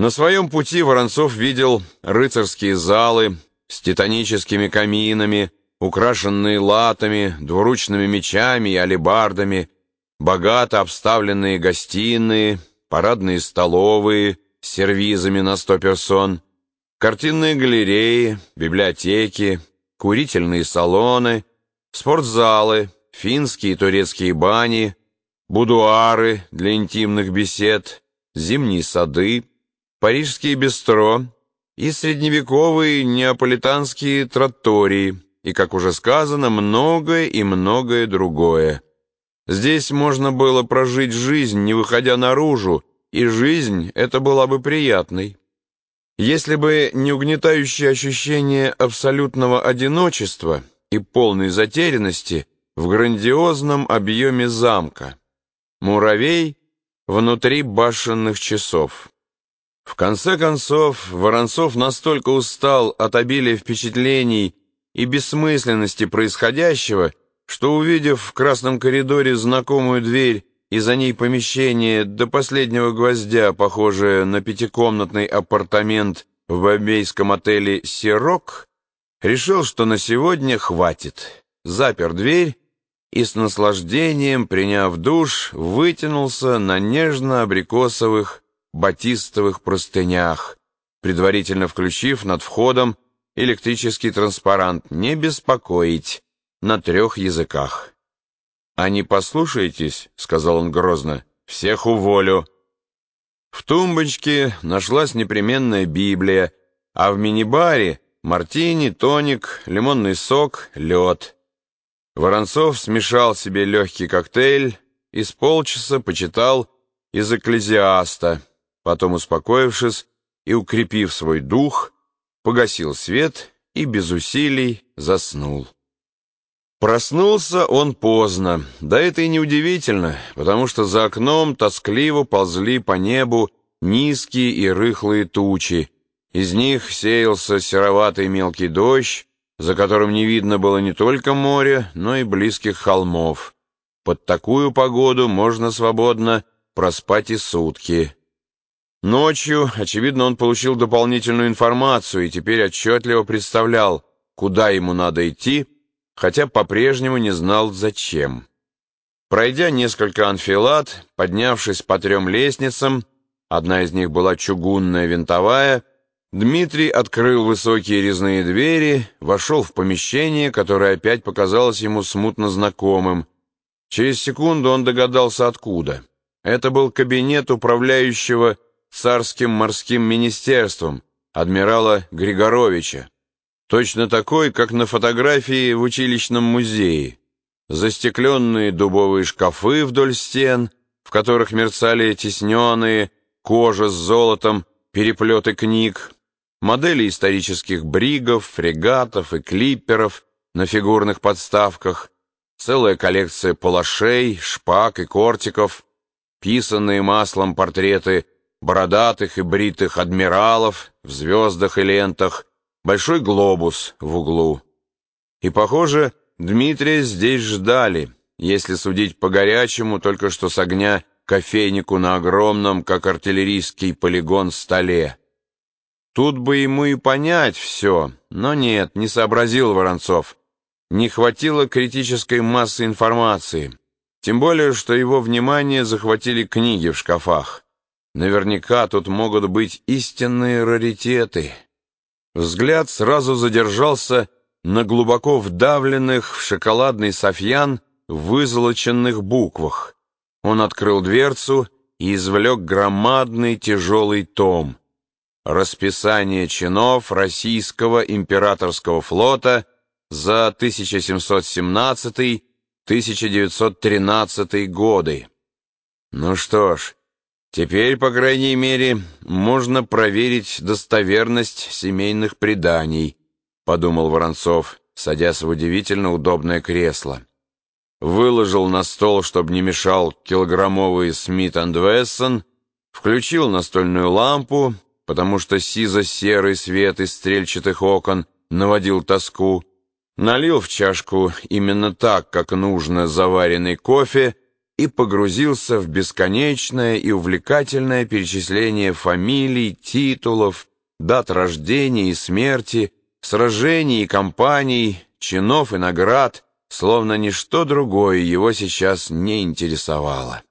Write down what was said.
На своем пути Воронцов видел рыцарские залы с титаническими каминами, украшенные латами, двуручными мечами и алебардами, богато обставленные гостиные, парадные столовые с сервизами на сто персон, картинные галереи, библиотеки, курительные салоны, спортзалы, финские и турецкие бани, будуары для интимных бесед, зимние сады, парижские бистро и средневековые неаполитанские тротории, и, как уже сказано, многое и многое другое. Здесь можно было прожить жизнь, не выходя наружу, и жизнь эта была бы приятной. Если бы не угнетающее ощущение абсолютного одиночества и полной затерянности в грандиозном объеме замка, муравей внутри башенных часов. В конце концов, Воронцов настолько устал от обилия впечатлений и бессмысленности происходящего, что, увидев в красном коридоре знакомую дверь и за ней помещение до последнего гвоздя, похожее на пятикомнатный апартамент в бомбейском отеле «Сирок», решил, что на сегодня хватит. Запер дверь и с наслаждением, приняв душ, вытянулся на нежно-абрикосовых батистовых простынях, предварительно включив над входом электрический транспарант «Не беспокоить» на трех языках. «А не послушаетесь», — сказал он грозно, — «всех уволю». В тумбочке нашлась непременная Библия, а в мини-баре — мартини, тоник, лимонный сок, лед. Воронцов смешал себе легкий коктейль и с полчаса почитал из «Экклезиаста», потом, успокоившись и укрепив свой дух, погасил свет и без усилий заснул. Проснулся он поздно, да это и неудивительно, потому что за окном тоскливо ползли по небу низкие и рыхлые тучи, из них сеялся сероватый мелкий дождь, за которым не видно было не только моря, но и близких холмов. Под такую погоду можно свободно проспать и сутки. Ночью, очевидно, он получил дополнительную информацию и теперь отчетливо представлял, куда ему надо идти, хотя по-прежнему не знал, зачем. Пройдя несколько анфилат, поднявшись по трем лестницам, одна из них была чугунная винтовая, Дмитрий открыл высокие резные двери, вошел в помещение, которое опять показалось ему смутно знакомым. Через секунду он догадался, откуда. Это был кабинет управляющего царским морским министерством адмирала Григоровича, точно такой, как на фотографии в училищном музее. Застекленные дубовые шкафы вдоль стен, в которых мерцали тесненные, кожа с золотом, переплеты книг, модели исторических бригов, фрегатов и клипперов на фигурных подставках, целая коллекция палашей, шпаг и кортиков, писанные маслом портреты бородатых и бритых адмиралов в звездах и лентах, большой глобус в углу. И, похоже, Дмитрия здесь ждали, если судить по-горячему, только что с огня кофейнику на огромном, как артиллерийский полигон, столе. Тут бы ему и понять все, но нет, не сообразил Воронцов. Не хватило критической массы информации, тем более, что его внимание захватили книги в шкафах. Наверняка тут могут быть истинные раритеты. Взгляд сразу задержался на глубоко вдавленных в шоколадный софьян вызолоченных буквах. Он открыл дверцу и извлек громадный тяжелый том. Расписание чинов российского императорского флота за 1717-1913 годы. Ну что ж, Теперь, по крайней мере, можно проверить достоверность семейных преданий, подумал Воронцов, садясь в удивительно удобное кресло. Выложил на стол, чтобы не мешал килограммовый Смит энд Вессон, включил настольную лампу, потому что сизо-серый свет из стрельчатых окон наводил тоску, налил в чашку именно так, как нужно, заваренный кофе и погрузился в бесконечное и увлекательное перечисление фамилий, титулов, дат рождения и смерти, сражений и кампаний, чинов и наград, словно ничто другое его сейчас не интересовало.